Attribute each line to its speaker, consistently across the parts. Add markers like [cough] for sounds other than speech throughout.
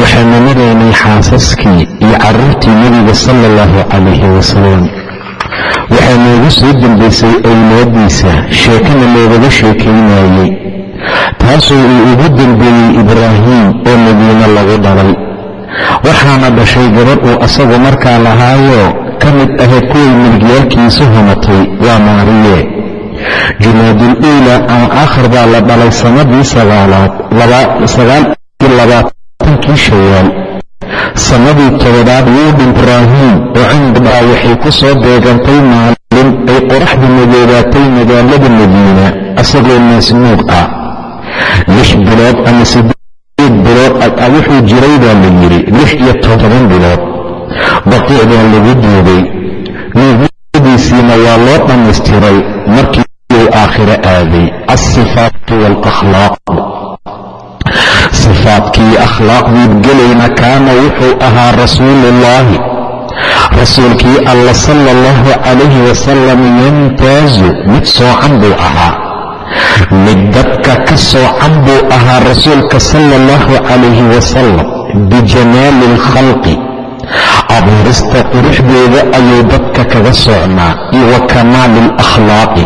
Speaker 1: waxaanu maraynay xaasaskii iyo caruurtii nebiga sala allahu calayhi wasalam waxaa noogu soo dambaysay awlaadiisa sheekana loogaga sheekaynayey taasoo uu ugu dambeeyey ibraahim oo madiine lagu dhalay waxaana dhashay gabadh uu asagu markaa lahaayo ka mid ahayd kuway milgiyaalkiisu humatay waa maariye. Jumaadul uula ama aakhir baa la dhalay sannadii sagaal iyo labaatankii shawaal sannadii todobaad wuudhin ibraahim oo cindbaa waxay ku soo beegantay maalin ay qoraxdu madoobaatay magaalada madiina asagoo naasnuug ah. Lix bilood ama sideed bilood wuxuu jiray baa la yidhi lix iyo todoban bilood. Baqiic baa lagu duuday nuugyadiisiina waa loo dhammaystiray markii uu aakhiro aaday. Alsifaatu waalakhlaaq sifaadkii akhlaaqdiid gelayna kaana wuxuu ahaa rasuuluullaahi rasuulkii alla sala allahu calayhi wasalam yamtaazu mid soocan buu ahaa. Mid dadka ka soocan buu ahaa rasuulka sala allahu calayhi wasalam bijamaali alkhalqi abuurista quruxdeeda ayuu dadka kaga soocnaa iyo wa kamaali alakhlaaqi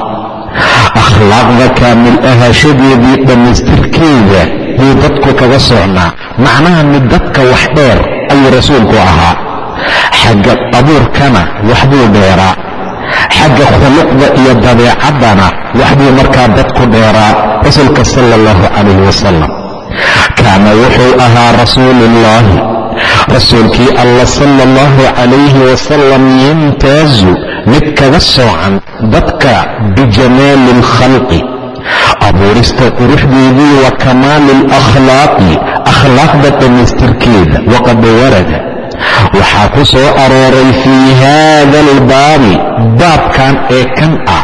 Speaker 1: akhlaaqda kaamil ahaashadeedii dhammaystirkeeda buu dadku kaga socnaa macnaha mid dadka wax dheer ayuu rasuulku ahaa. Xagga abuurkana waxbuu dheeraa. Xagga khuluqda iyo dabeecaddana waxbuu markaa dadku dheeraa. Rasuulka sala allahu calayhi wasalam kaana wuxuu ahaa rasuuluullaahi rasuulkii alla sala allahu calayhi wasalam yamtaazu mid kaga soocan dadka bijamaali alkhalqi abuurista quruxdeedii wa kamaali alakhlaaqi akhlaaqda dhammaystirkeeda waqad warada. Waxaa ku soo arooray fii haada albaabi baabkan ee kan ah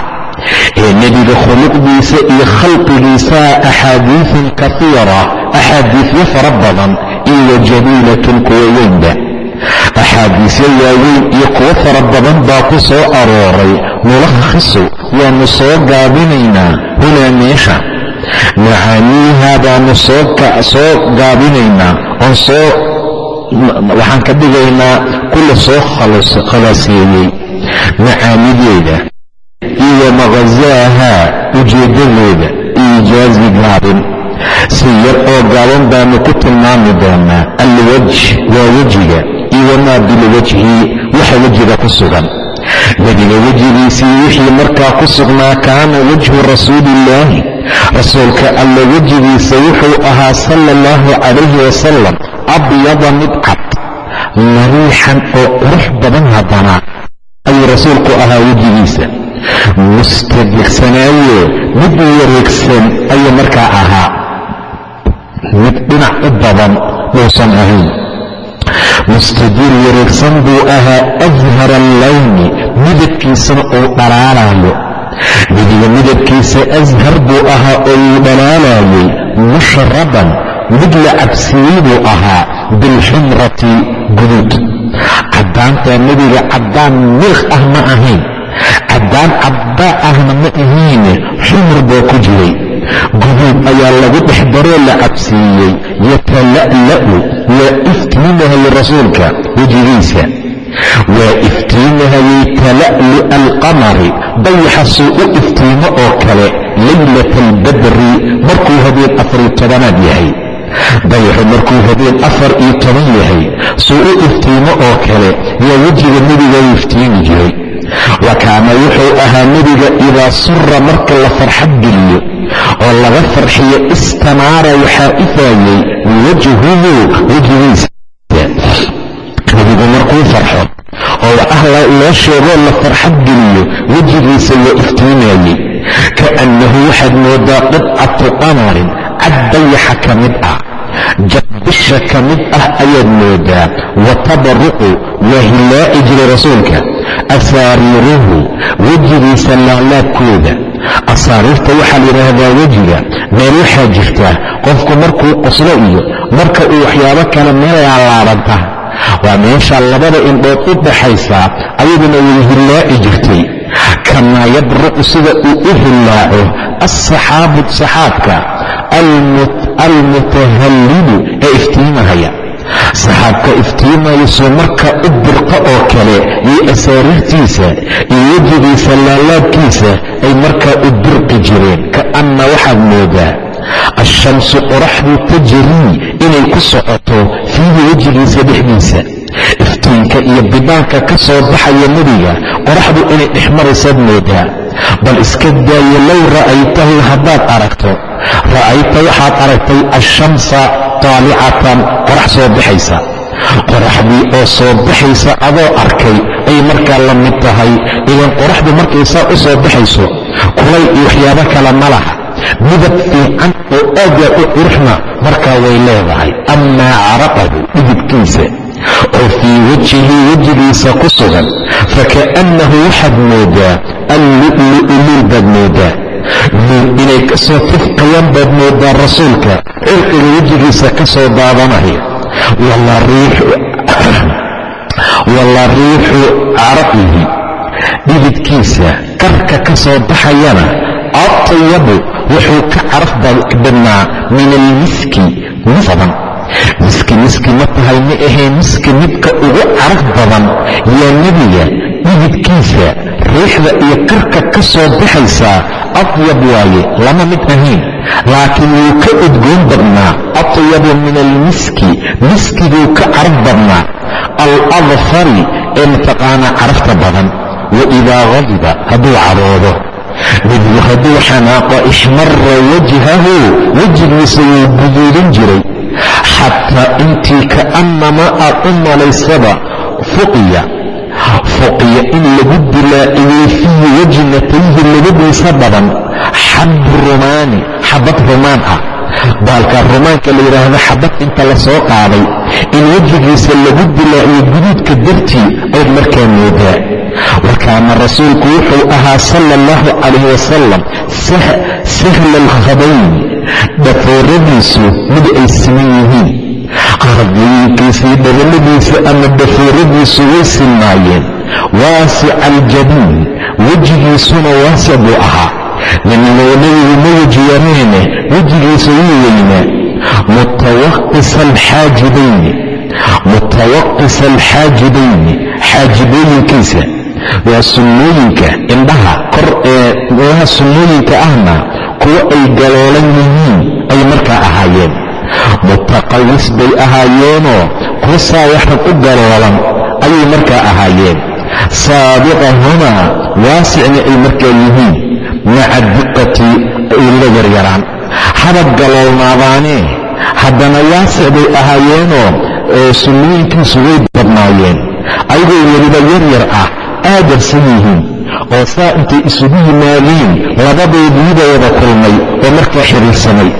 Speaker 1: ee nebiga khuluqdiisa iyo khalqigiisaa axaadiisun kaiira axaadiisyo fara badan iyo jamiilatun kuwa weynba axaadiisyo waaweyn iyo kuwo fara badan baa ku soo arooray. Nulakhisu waannu soo gaabinaynaa hunaa meesha. Macaaniiha baanu soo gaabinaynaa oon soo waxaan ka dhigaynaa kulla soo khalaaseeyey macaanideeda iyo maqhasaaha ujeeddadeeda iijaazi gaabin. Si yar oo gaaban baanu ku tilmaami doonaa alwaj waa wejiga iyo wamaa bilwajhi waxa wejiga ku sugan. Nebiga wejigiisii wixii markaa ku sugnaa kaana wajhu rasuuliillaahi rasuulka alla wejigiisa wuxuu ahaa sala allahu calayhi wasalam abyada mid cad mariixan oo qurux badan haddana ayuu rasuulku ahaa wejigiisa. Mustadegsanaayo mid wareegsan ayuu markaa ahaa. Mid dhinac u badan muusan ahayn mustadiir wareegsan buu ahaa ashara allawni midabkiisana uu dhalaalayo nebiga midabkiisa ashar buu ahaa oo uu dhalaalaayay mushraban mid la cabsiiyey buu ahaa bilxumrati guduud caddaanta nebiga caddaan milq ah ma ahayn caddaan caddaa ahna ma ahiine xumr baa ku jiray guduud ayaa lagu dhex daroo la cabsiiyey yatala'la'u waa iftiimahayay rasuulka wejigiisa waa iftiimahayay tala'lu'a alqamari dayaxa suu u iftiimo oo kale laylata albadri markuu habeen afariy tobanaad yahay. Dayaxu markuu habeen afar iyo toban yahay suu u iftiimo oo kale yaa wejiga nebiga u iftiimi jiray. Wa kaana wuxuu ahaa nebiga idaa sura marka la farxad geliyo oo laga farxiyo istanaara waxaa ifaayey wajhuhu wejigiisa nebigu markuu farxo oo ah loo sheegoo la farxad geliyo wejigiisa waa iftiimayey kaannahu waxaad moodaa qidcatu qamarin cad dayaxa ka mid ah jabbisha ka mid ah ayaad moodaa wa tabaruqu waa hilaaci jiray rasuulka asaariiruhu wejigiisa laalaabkooda asaariirta waxaa la yidhaahdaa wejiga meel waxaa jirta qofku markuu qoslo iyo marka uu waxyaabo kale meel laalaabanta waa meesha labada indhood u dhaxaysaa ayaduna way hillaaci jirtay. Kamaa yabruqu sida uu u hillaaco alsaxaabu saxaabka almutahallilu ee iftiimahaya saxaabka iftiimayso marka u birqa oo kale iyo asaariirtiisa iyo wejigiisa laalaabkiisa ay markaa u birqi jireen. Ka'anna waxaad moodaa ashamsu qoraxdu tajrii inay ku socoto fiihi wejigiisa dhexdiisa. Iftiinka iyo bidaanka ka soo baxaya nebiga qoraxdu inay dhex maraysaad moodaa. Bal iska daaye low ra'aytahu haddaad aragto. Ra'ayta waxaad aragtay ashamsa taalicatan qorax soo baxaysa qoraxdii oo soo baxaysa adoo arkay ay markaa la mid tahay idan qoraxdu markay saa u soo baxayso kulay iyo waxyaabo kale ma laha midab fiican oo aadyaa u quruxna markaa way leedahay amaa caraqahu dhidibkiisa oo fii wajhihi wejigiisa ku sugan faka'nnahu waxaad moodaa allu'lu'u luul baad moodaa inay ka soo tifqayaan baad moodaa rasuulka cirqiga wejigiisa ka soo daadanaya wala riixu caraqihi [coughs] dhididkiisa karka ka soo baxayana atayabu wuxuu ka caraf badnaa min almiski badan miski miski ma tahay ma ahee miski midka ugu caraf badan yaa nebiga dhididkiisa riixda iyo karka ka soo baxaysaa atyab waaye lama mid ahayn. Laakiin wuu ka udgoon badnaa atyabu min almiski miskiguu ka caraf badnaa. Aladfari ee mataqaanaa carafta badan wa idaa qadiba hadduu cadoodo nebigu hadduu xanaaqo ixmara wajhahu wejigiisa wuu guduudan jiray. Xataa intii ka'annama aad u malaysaba fuqiya fuqiya in lagu dilaaciyey fii wajnatayhi labadiisa badan xab rumaani xabad rumaan ah baalka rumaanka la yidhaahdo xabad inta la soo qaaday in wejigiisa lagu dilaaciyo guduudka dartii ayd markaa moodaa wa kaana rasuulku wuxuu ahaa sala allahu calayh wasalam sahla alkhabayn dhafooradiisu mid ay siman yihiin qardooyinkiisii dhabaladiisa ama dhafooradiisu way sinnaayeen. Waasica aljabiin wejigiisuna waasic buu ahaa. Nebigu ma weji yareene wejigiisa wuu weynaa. Mutawaqisa alxaajibayni mutawaqisa alxaajibayni xaajibooyinkiisa. Waa sunnooyinka indhaha kor ee meelaha sunnooyinka ahna kuwo ay galoolan yihiin ay markaa ahaayeen mutaqawis bay ahaayeenoo kuwa saawaxan u galoolan ayay markaa ahaayeen. Saabiqahumaa waasicna ay markaa yihiin. Maca diqati ila yaryaraan. Hadab galoolnaadaanee haddana waasic bay ahaayeenoo sunnooyinkiisu way badnaayeen. Ayagoo weliba yaryar ah aadarsan yihiin. Oo saa intay isugu yimaadeen labadoodiidooda kulmay oo markaa xiriirsamay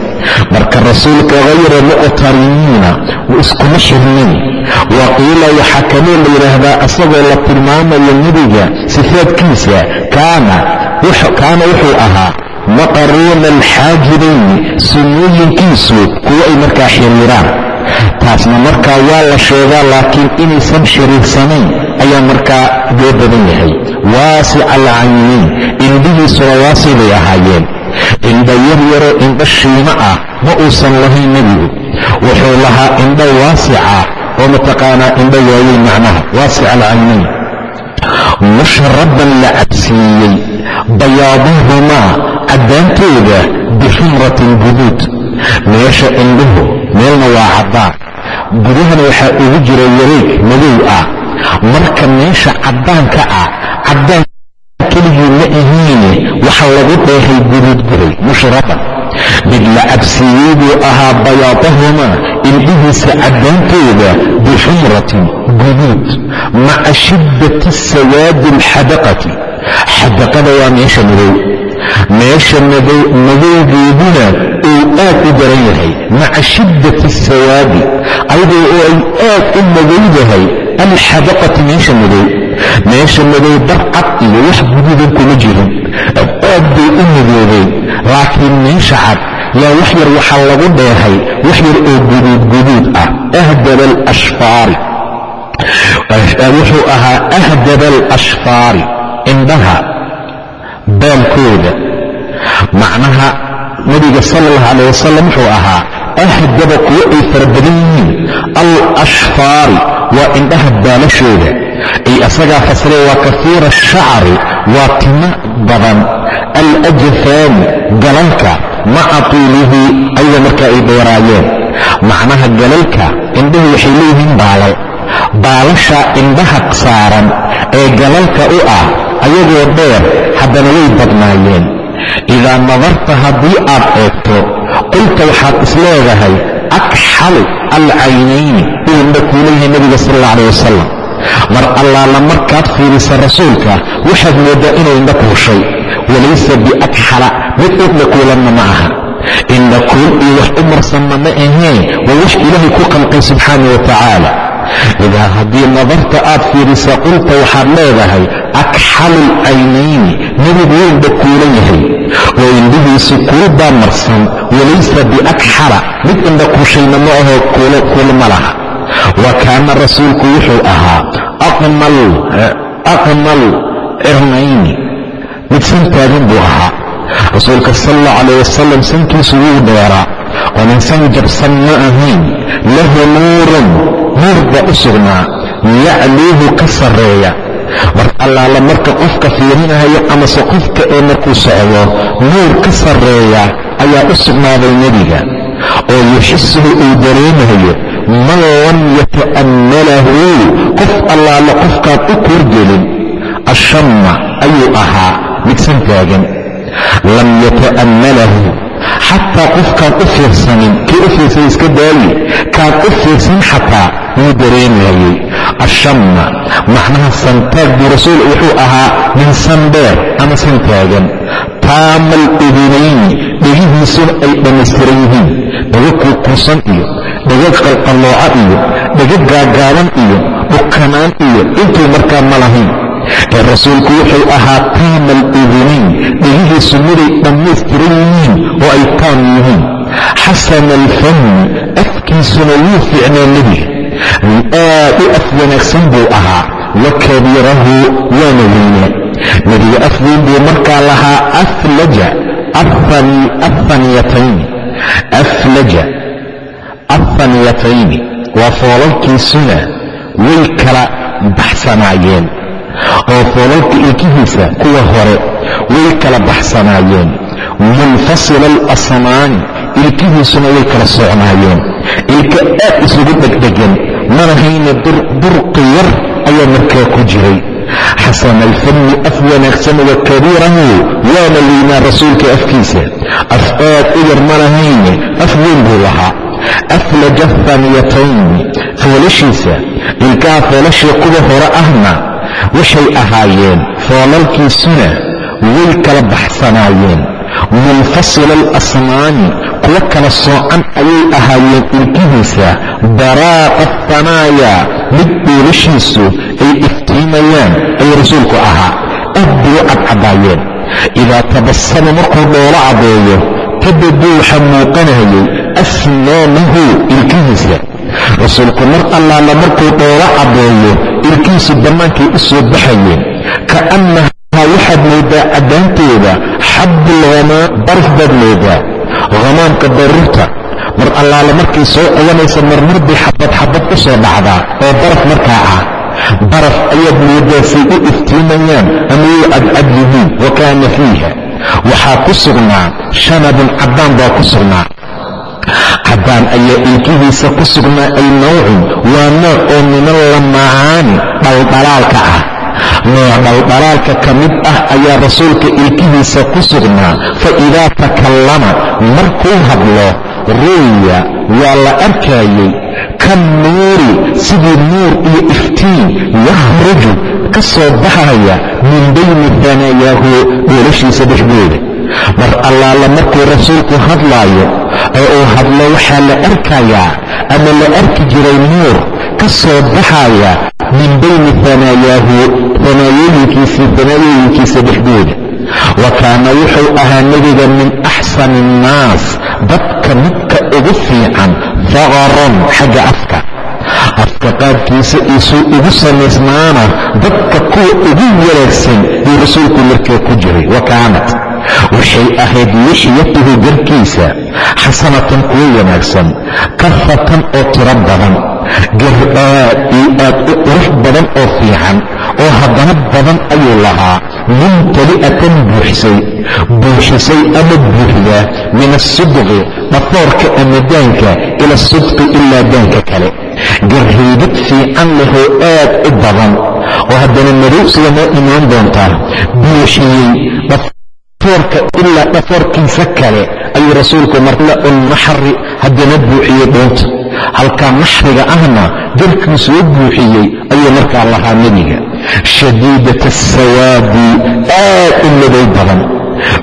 Speaker 1: marka rasuulka hayra muqtariniina iskuma xirnayn wa qiila waxaa kaloo la yidhaahdaa asagoo la tilmaamayo nebiga sifaadkiisa kaana wuxuu ahaa maqaruuna alxaajibayni sunnooyinkiisu kuwo ay markaa xiriiraan. Taasna markaa waa la sheegaa laakiin inaysan xiriirsanayn ayaa markaa loo badan yahay. Waasica alcayniin indhihiisuna waasic bay ahaayeen indha yaryaroo indho shiimo ah ma uusan lahayn nebigu. Wuxuu lahaa indho waasica oo mataqaanaa indho waaweyn macnaha waasic alcaynayn mushraban la cabsiiyey bayaadahumaa caddaantooda bixumratin guduud. Meesha indhuhu meelna waa caddaan. Gudahana waxaa ugu jira wareeg madow ah. Marka meesha caddaanka ah caddaan keligii ma ahiine waxa lagu dheehay guduudguray mushraban mid la cabsiiyey buu ahaa bayaadahumaa indhihiisa caddaantooda bixumratin guduud. Maca shiddati sawaadi alxadaqati xadaqada waa meesha madow. Meesha madowgeeduna uu aad u daran yahay maca shiddati sawaadi ayadoo oo ay aad u madowdahay alxadaqati meesha madow. Meesha madow darcad iyo wax guduudan kuma jirin. Aad bay u madoobeen laakiin meesha cad yaa wax yar waxaa lagu dheehay wax yar oo guduud guduud ah. Ahdaba alashfaari wuxuu ahaa ahdaba alashfaari indhaha baalkooda. Macnaha nabiga sala allahu calayh wasalam wuxuu ahaa ahdaba kuwo ay fara badan yihiin. Alashfaari waa indhaha baalashooda ay asagaa fasiree waa kafiira ashacri waa timo badan. Alajafaani galalka maca tuulihi ayada markaa ay dheeraayeen macnaha galalka indhahu waxay leeyihiin baalal. Baalasha indhaha saaran ee galalka u ah ayagoo dheer haddana way badnaayeen idaa nadarta haddii aad eegto qulta waxaad isleedahay akxalu alcaynayni uu indha kuu leeyahay nebiga sal alla aleh wasalam mar allaala markaad fiirisa rasuulka waxaad mooddaa inuu indha kuushay walaysa biakxala mid udna kuulanna ma aha indha kuul iyo wax u marsanna ma ahee waa wax ilaahay ku qalqay subxaana wa tacaala idaa haddii nadarta aad fiirisa qulta waxaad leedahay akxalu lcaynayni nebigu wuu indha kuulan yahay oo indhihiisu kuul baa marsan walaysa biakxala mid indha kuushayna ma ahoo kuul ma laha wa kaana rasuulku wuxuu ahaa aqmal cirnayni mid san taagan buu ahaa rasuulka sal allahu calayh wasalam sankiisu wuu dheeraa oo nin san jabsan ma ahayn lahu nuurun nuur baa u sugnaa yacluuhu ka sarreeya mar allaala marka qofka fiirinahayo amase qofka ee markuu socdo nuur ka sarreeya ayaa u sugnaaday nebiga. Oo yuxisuhu uu dareemayo man lam yata'ammalahu? Qof allaala qofkaad u korgelin ashamma ayuu ahaa midsan taagan. Lam yata'ammalahu xataa qofkaad u fiirsanin kii u fiirsan iska daayi kaad u fiirsan xataa wuu dareemayey ashamma macnaha santaag buu rasuul wuxuu ahaa min sandheer ama san taagan. Taamal udunayni dhegihiisuna ay dhammaystiran yihiin. Dhago kuukuusan iyo dhago qalqallooca iyo dhago gaagaaban iyo dhukanaan iyo intuu markaa ma lahayn ee rasuulku wuxuu ahaa taamal udunayn dhegihiisu miday dhammaystiran yihiin oo ay taam yihiin. Xasana alfami afkiisuna wuu fiicnaa nebiga aad u af wanaagsan buu ahaa. Wa kabiirahu waana weynaa nebiga afweyn buu markaa lahaa aflaja ahaniyatayni aflaja ahaniyatayni waa foolalkiisuna way kala baxsanaayeen oo foolalka ilkihiisa kuwa hore way kala baxsanaayeen. Munfasila alasnaani ilkihiisuna way kala socnaayeen. Ilka aad isugu dhegdhegan manahayna durqi yar ayaa markaa ku jiray. Xasana alfami af wanaagsan wa kabiirahu waana weynaa rasuulka afkiisa. Af aad u yar manahayne af weyn buu lahaa. Aflaja haniyatayni foolashiisa ilkaha foolashii kuwa hore ahna waxay ahaayeen foolalkiisuna way kala baxsanaayeen. munfasila alasnaani kuwo kala soocan ayay ahaayeen ilkihiisa. Daraaqa hanaaya mid dhuulashiisu ay iftiimayaan ayuu rasuulku ahaa. Aad bay u cadcadaayeen idaa tabasama markuu dhoolo caddeeyo kadibuu waxaa muuqanayay asnaamahu ilkihiisa. Rasuulku mar allaala markuu dhoolo caddeeyo ilkihiisu bannaankay u soo baxayeen. Ka'annahaa waxaad moodaa caddaantooda xabbul hamaa barf baad moodaa hamaamka daruurta. Mar allaala markay soo qabanaysa marmar bay xabad xabad u soo dhacdaa oo baraf markaa ah. Baraf ayaad moodaa say u iftiimayaan ama way cadcad yihiin wa kaana fiiha. Waxaa ku sugnaa shanabun caddaan baa ku sugnaa caddaan ayaa ilkihiisa ku sugnaa ay nawcun waa nooc oo minal lamacaani dhaldhalaalka ah. Nooc dhaldhalaalka ka mid ah ayaa rasuulka ilkihiisa ku sugnaa. Fa idaa takallama markuu hadlo ru'ya waa la arkaayey ka nuuri sidii nuur iyo iftiin yakhruju ka soo baxaya min bayni hanayaahu dheelashiisa dhexdooda mar allaala markuu rasuulku hadlaayo oo uu hadlo waxaa la arkayaa ama la arki jiray nuur ka soo baxaya min bayni hanaayaahu hanaayooyinkiisii hanaayooyinkiisa dhexdooda wa kaana wuxuu ahaa nebiga min axsani innaas dadka midka ugu fiican faqaran xagga afka. Afka qaabkiisa iisuu ugu samaysnaana dadka kuwa ugu wanaagsan buu rasuulku markaa ku jiray. Wa kaanat waxay ahayd lixyatuhu garkiisa xasanatan kuwo wanaagsan kafatan oo tiro badan gar aad iyo aad u qurux badan oo fiican oo haddana badan ayuu lahaa. Mumtali'atan buuxsay buuxisay ama buuxda min asidqi dhafoorka ama daanka ila asidqi ilaa daanka kale. Garhaydad fiican lehoo aad u badan oo haddana noo imaan doontaa. Buuxiyey dhafoorka ilaa dhafoorkiisa kale ayuu rasuulku marla un naxri haddana buuxiyey dhoonta halkaa naxriga ahna garkuu soo buuxiyey ayuu markaa lahaa nebiga. Shadiidat asawaadi aad u madow badan.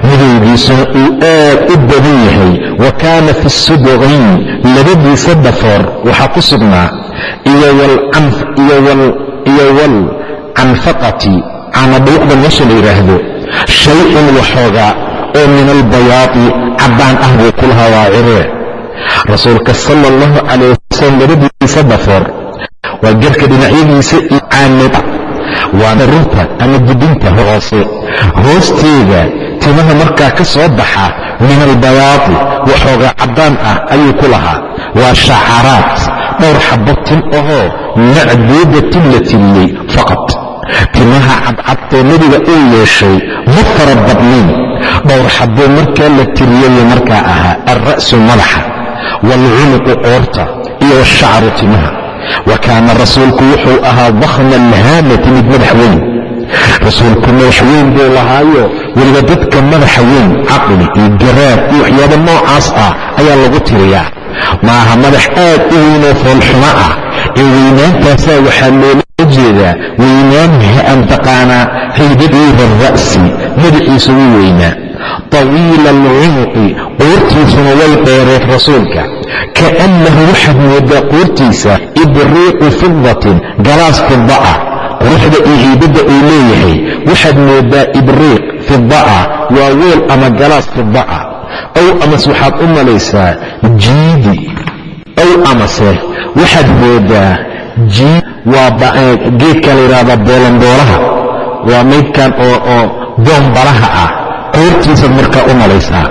Speaker 1: Midowgiisuna uu aad u badan yahay. Wa kaana fi sudqayn labadiisa dhafoor waxaa ku sugnaa. Iyo walcanfaqati caanadhuuqda meesha la yidhaahdo shay-un waxoogaa oo min albayaadi cabbaan ah buu ku lahaa waa ciree rasuulka sala allahu calayh wasalam labadiisa dhafoor waa garka dhinacyadiisa iyo caanada waana runta ama dibinta hoose hoosteeda timaha markaa ka soo baxa min albayaadi waxoogaa caddaan ah ayuu ku lahaa waa shacaraat dhowr xabbo tin ahoo macduudatin la tiriyey faqad timaha cadcadtee nebiga uu yeeshay ma fara badnayn. Dhowr xabboo markaa la tiriyayuu markaa ahaa alra'su madaxa waalcunuqu qoorta iyo washacru timaha. Wa kaana rasuulku wuxuu ahaa dakhma alhaamati mid madax weyn. Rasuulku madax weyn buu lahaayo weliba dadka madaxa weyn caqli iyo garaad iyo waxyaabo noocaas ah ayaa lagu tiriyaa. Maaha madax aad u weynoo foolxumo ah. Ee weynaantaasaa waxaa loola jeedaa weynaan ha-an taqaanaa haydadiira ra'si madaxiisu wuu weynaa. Tawiila alcunuqi qoortiisuna way dheereed rasuulka. Kaannahu waxaad moodaa qoortiisa ibriiqu fidatin galaas fida ah quruxda iyo haybadda uu leeyahay waxaad moodaa ibriiq fida ah waa weel ama galaas fida ah ow amase waxaad u malaysaa jiidi. Ow amase waxaad moodaa jiid waa geedka la yidhaahda boolanboolaha waa maydkan oo boombalaha ah. Qoortiisaad markaa u malaysaa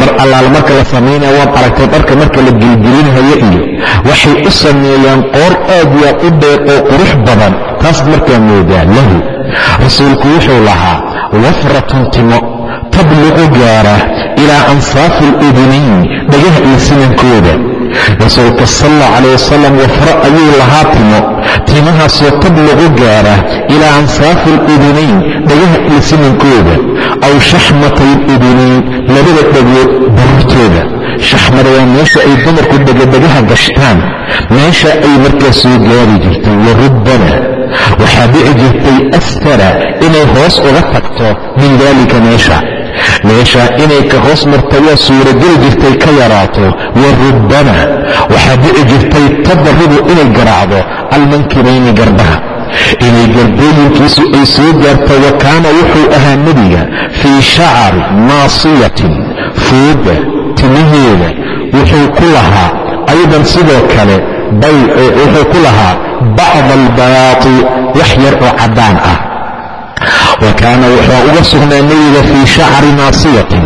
Speaker 1: mar allaala marka la samaynaya waad aragtay dharka marka la gelgelinhayo iyo waxay u sameeyaan qoor aad yaad u dheer oo qurux badan taasaad markaa moodaa lahu. Rasuulku wuxuu lahaa wafratun timo tabluqu gaara ilaa ansaafi aludunayn dhagaha iyo sinankooda rasuulka sal alla calayh wasalam wafro ayuu lahaa timo. Timahaasoo tabluqu gaara ilaa ansaafi aludunayn dhagaha iyo sinankooda aw shaxmatay aludunayn labada dhagood barurtooda shaxmada waa meesha ay dumarku dhegadhegaha gashtaan. Meesha ay markaa soo gaari jirtay wa rubbana waxaa dhici jirtay astara inay hoos uga tagto min daalika meesha meesha inay ka hoos marto waa suurageli jirtay ka yaraato wa rubbana waxaa dhici jirtay tadaribu inay garaacdo almankibayni garbaha inay garbooyinkiisu ay soo gaarto wa kaana wuxuu ahaa nebiga fii shacari naasiyatin fooda timaheeda wuxuu ku lahaa aydan sidoo kale wuxuu ku lahaa bacd albayaati wax yar oo caddaan ah wa kaana wuxuu uga sugnaa nebiga fii shacri naasiyatin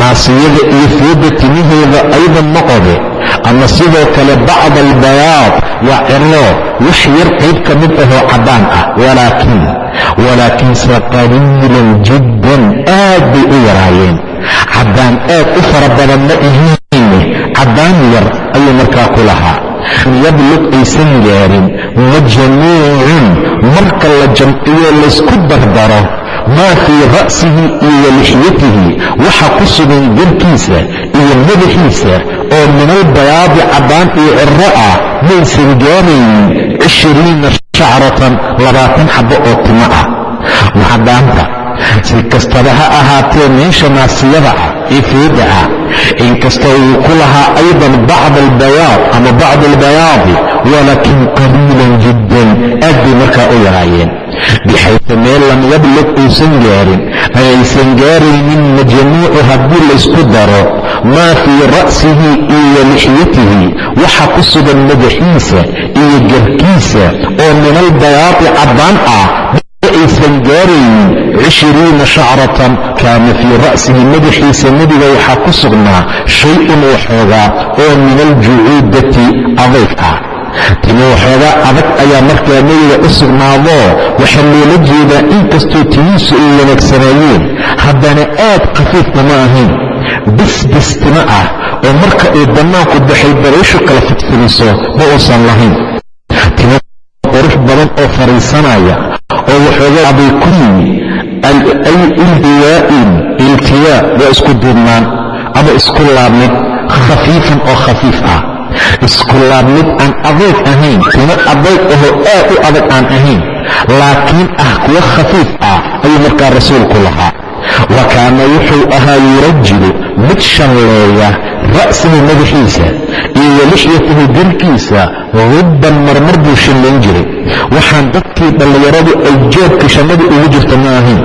Speaker 1: naasiyada iyo fooda timaheeda aydan noqode ama sidoo kale bacd albayaad waa ciroo wax yar qayb ka mid ahoo caddaan ah walaakin walaakinse qaliilan jiddan aad bay u yaraayeen caddaan aad u fara badan ma ahiine caddaan yar ayuu markaa ku lahaa yablug aysan gaarin majmuucun marka la jamciyo laysku dardaro maa fii ra'sihi iyo lixyatihi. Waxa ku sugan garkiisa iyo madaxiisa oo min albayaadi caddaan iyo ciro ah. Maysan gaaraynin cishiriina shacratan labaatan xabbo oo timo ah. Macadaanta si kastaba ha ahaatee meesha naasiyada ah ee feeda ah inkasta uu ku lahaa aydan bacd albayaad ama bacd albayaadi walaakin qaliilan jiddan aad bay markaa u yaraayeen. Bixaysu meel lam yablug uusan gaarin ayaysan gaaraynin majmuucu haddii laysku daro maa fii ra'sihi iyo lixyatihi waxa ku sugan madaxiisa iyo garkiisa oo min albayaadi caddaan ah aysan gaaraynin cishiriina shacratan kaana fii ra'sihi madaxiisa nebiga waxaa ku sugnaa shay-un waxoogaa oo min aljucuudati adayg ah timo waxoogaa adag ayaa markaa nebiga u sugnaadoo waxaa loola jeedaa inkastoo timihiisu ay wanaagsanaayeen haddana aad khafiif uma ahayn. Bisbis timo ah oo marka uu bannaanku baxay dabayshu kala fidfidiso ma uusan lahayn. Timo qurux badan oo fariisanaya oo waxoogaa abay ku yimi iltiwaa'in iltiwaa waa isku duubnaan ama isku laabmid khafiifan oo khafiif ah isku laabmid aan adayg ahayn timo adayg ahoo aad u adag aan ahayn laakiin ah kuwa khafiif ah ayuu markaa rasuulku lahaa wa kaana wuxuu ahaa yurajilu mid shalleeya ra'sahu madaxiisa iyo walixyatahu garkiisa hubban marmar buu shallayn jiray. Waxaan dadkii dhallinyaradu ay joogka shannada ugu jirta ma ahayn.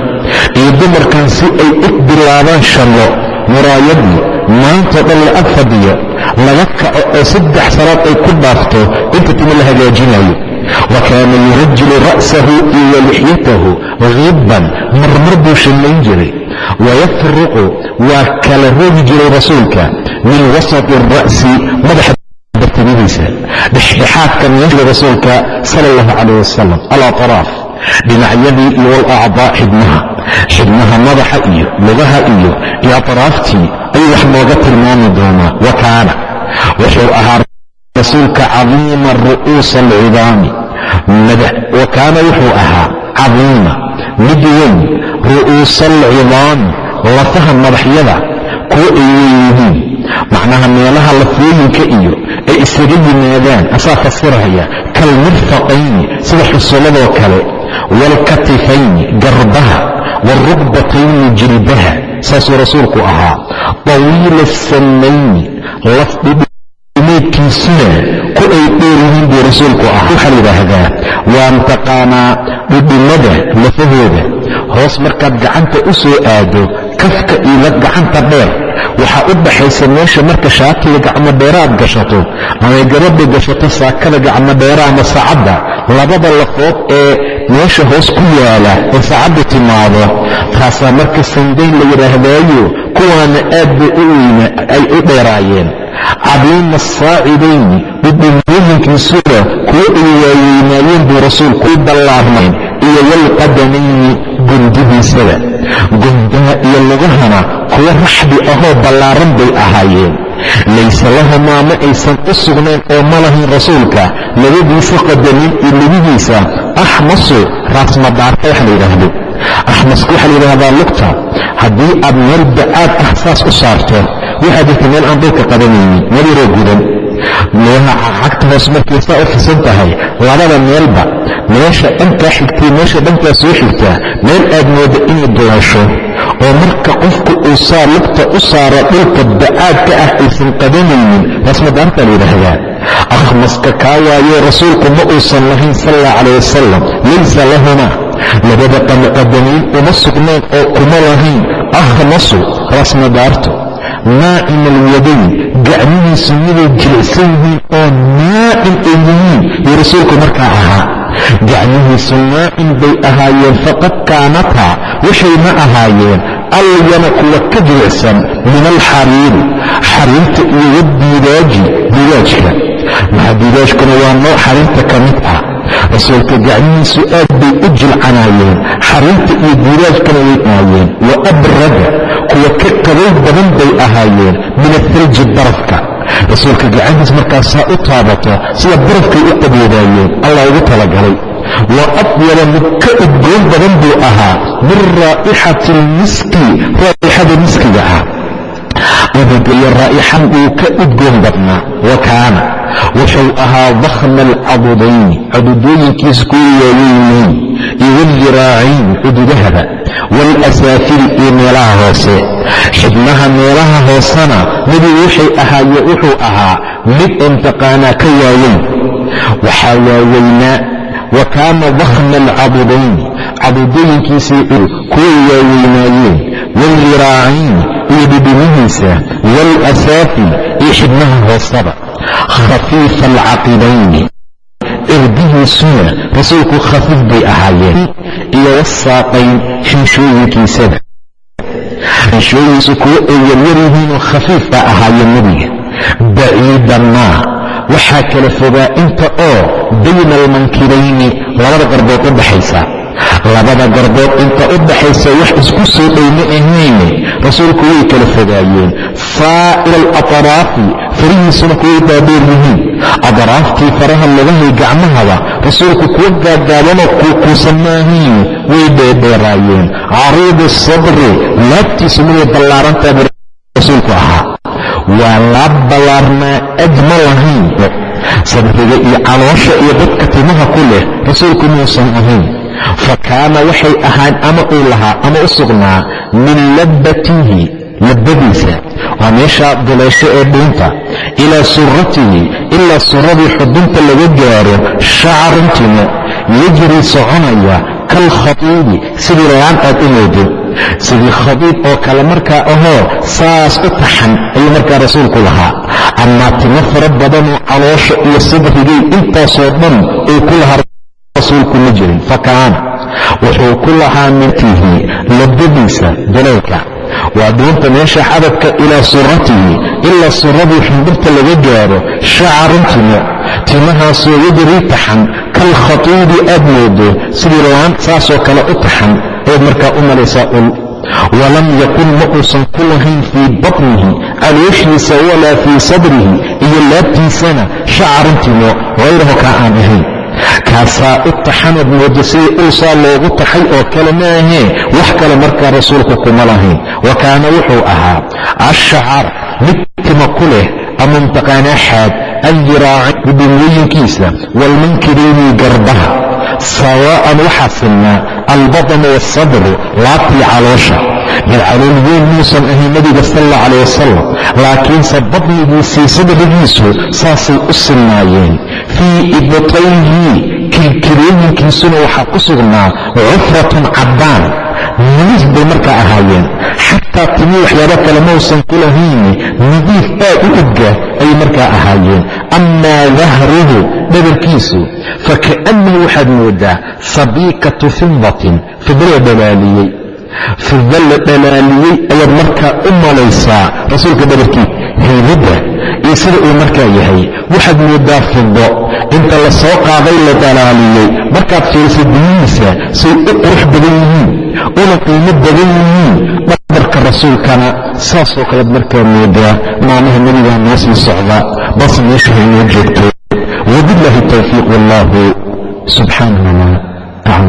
Speaker 1: Iyo dumarkan si ay u bilaabaan shallo muraayadii maantao dhan la ag fadhiyo laga kaco oo saddex salaad ay ku dhaafto inta timo la hagaajinayo wa kaana yurajilu ra'sahu iyo lixyatahu hibban marmar buu shallayn jiray. Wayafruqu waa kala roogi jiray rasuulka min wasati alra'si madaxa bartamidiisa dhexdhexaadka meesha rasuulka sala allahu calayh wasalam alatraaf dhinacyadii iyo walacdaa xidhmaha. Xidhmaha madaxa iyo lugaha iyo iyo atraaftii ayuu wax nooga tilmaami doonaa wa wuxuu ahaa rasuulka cadiima ru'uusa alcidaami. Wa wuxuu ahaa cadiima. Mid weyn ru'uusa alcidaami lafaha madaxyada kuwa ay weynyihiin macnaha meelaha lafooyinka iyo ay isaga yimaadaan asaa fasiraya kalmirfaqayni sida xusuladoo kale waalkatifayni garbaha waalrukbatayni jilbaha saasuu rasuulku ahaa. Tawiila asammayni lafdhidhimeedkiisuna ku ay dheer yihiin buu rasuulku ahaa. Waxaa la yidhaahdaa waan taqaanaa dhidhimada lafahooda hoos markaad gacanta u soo aado kafka iyo gacanta dheer. Waxaa u dhaxaysa meesha marka shaatiga gacmodheera aad gashato amay gabadha gashato saakada gacmodheera ama saacadda. Labada lafood ee meesha hoos ku yaalla ee saacaddu timaado. Taasaa marka sandayn la yidhaahdaayo kuwaana aad bay u weyna ay u dheeraayeen. Cadiima asaacidayni dhidhimooyinkiisuna kuwo ay waaweynaayeen buu rasuulku u ballaarnayn iyo walqadamayni gundihiisada gundaha iyo lugahana kuwo raxbi ahoo ballaaran bay ahaayeen. Layse lahumaa ma aysan u sugnayn oo ma lahayn rasuulka. Labadiisa qadamiin iyo lugihiisa axmasu raasmadaarta waxa la yidhaahdo. Axmaska waxaa la yidhaahdaa lugta haddii aad meel bacaad ah saas u saarto waxaa jirta meel aan dhulka qabanaynin meel yaroo gudan meelaha cagta hoos markay saa u fisan tahay labada meelba meesha dhankaa xigtay meesha dhankaa soo xigtaa meel aad mooda inay dulasho oo marka qofku uu saa lugta u saaro dhulka bacaadka ah aysan qabanaynin raasmadaartaa la yidhaahdaa. Akhmaska kaa waayo rasuulku ma uusan lahayn sal allah calayh wasalam laysa lahumaa labada qamqadamiin uma sugnayn oo kuma lahayn. Akhmasu raasmadaartu naacim alyadayn gacmihiisu miday jilicsan yihiin oo naacim ay yihiin yuu rasuulku markaa ahaa gacmihiisu naacim bay ahaayeen faqad kaanataa waxayna ahaayeen alyana kuwa ka jilicsan min alxariiri xariirta iyo wadiidaaji diidaajka maxa diidaajkuna waa nooc xariirta ka mid ah rasuulka gacmihiisu aad bay u jilcanaayeen xariirta iyo diidaajkana way aayeen wa abrada kuwa ka qabow badan bay ahaayeen min athalji barafka. Rasuulka gacantiis markaasaa u taabato sida barafkay u qaboobaayeen allah ugu talagalay. Wa adyaba mid ka udgoon badan buu ahaa min raa'ixati almiski raa'ixada miskiga ah. Udugayo raa'ixan uu ka udgoon badnaa wa kaana wuxuu ahaa dakhma alcadudayni cududooyinkiisa kuwa waaweynyiin iyo waldiraacayn cududahaba waalasaafiri iyo meelaha hoose. Xibnaha meelaha hoosena nebigu waxay ahaaye wuxuu ahaa mid intaqaanaa ka waaweyn. Waxaa waaweynaa wa kaana dakhma alcadudayni cadudooyinkiisii kuway waaweynaayeen waaldiraacayn iyo dhidhimihiisa waalasaafi iyo xibnaha hoosaba khafiifa alcaqibayni erdihiisuna rasuulku khafiif bay ahaayeen iyo wasaaqayn xinshooyinkiisada xinshooyinkiisu kuwo ay yaryar yihiinoo khafiif baa ahaayeen nebiga baciidanmaa waxaa kala fogaa inta oo bayna almankibayni labada garbood u dhaxaysa labada garbood inta u dhaxaysa wax isku soo dhowma ahayne rasuulku way kala fogaayeen. Saa'ira alatraafi farihiisuna kuway dhaadheer yihiin. Adraaftii faraha lugahay gacmahaba rasuulku kuwa gaagaabanoo kuukuusan maahayne way dheerdheeraayeen cariidu sadri laabtiisu miday ballaarantaa rasuulku ahaa. Waa laab ballaarnaa ajma lahayn. Sadriga iyo caloosha iyo dadka timaha ku leh rasuulku muusan ahayn fa kaana waxay ahaan ama uu lahaa ama u sugnaa min labbatihi labbadiisa. Waa meesha duleysho ee dhuunta. Ilaa suratihi ilaa suradii xudunta laga gaaro shacarun timo yajri soconaya kalkhatiibi sidii laan aad u moodo. Sidii khadiib oo kale markaa ahoo saas u taxan ayuu markaa rasuulku lahaa. Amaa timo fara badanoo caloosha iyo sadrigay intaasoo dhan uu ku lahaa rasuulku ma jirin fa kaana. Wuxuu ku lahaa mintihi labadiisa duleylka waa dhuunta meesha xadabka ilaa suratihi ilaa suradii xundurta laga gaaro shacarun timo. Timahaasoo yajrii taxan kalkhatiibi aad moodo sidii laan saasoo kale u taxan ayaad markaa u malaysaa ul. Walam yakun ma uusan ku lahayn fii batnihi calooshiisa walaa fii sadrihi iyo laabtiisana shacarun timo hayrahu kaa aan ahayn kaasaa u taxanad moodo sidii ulsaa loogu taxay oo kale maahee wax kale markaa rasuulku kuma lahayn wa kaana wuxuu ahaa ashacar mid tima ku leh ama mtaqaanaa xaad aldiraaci gudhumooyinkiisa waalmankirayni garbaha. Sawaa'an waxaa silnaa albatnu waasadru laabtii caloosha. Mid calool weyn muusan ahayn nebiga sal alla calah wasalam laakiinse badnigiisii sadrigiisu saasay u silnaayeen fii ibtayhi kilkilooyinkiisuna waxaa ku sugnaa cufratun caddaan. Nadiif bay markaa ahaayeen. Xataa timi waxyaabo kale mausan ku lahayni nadiif aad u udga ayay markaa ahaayeen. Amaa dahruhu dhabarkiisu faka'nnahu waxaad moodaa sabiikatu fidatin fidla la dhalaaliyey. Fida la dhalaaliyey ayaad markaa u malaysaa rasuulka dhabarkii haybadda iyo sida uu markaa yahay waxaad moodaa fido inta la soo qaaday la dhalaaliyey. Markaad fiirsa dunihiisa say u qurux badan yihiin una qiimo badan yihiin dhabarka rasuulkana. Saasoo kalead markaa moodaa maalmaha nebigaa noo sii socda bas meesha haynoo joogto wabilaahi towfiiq wallaahu subxaanah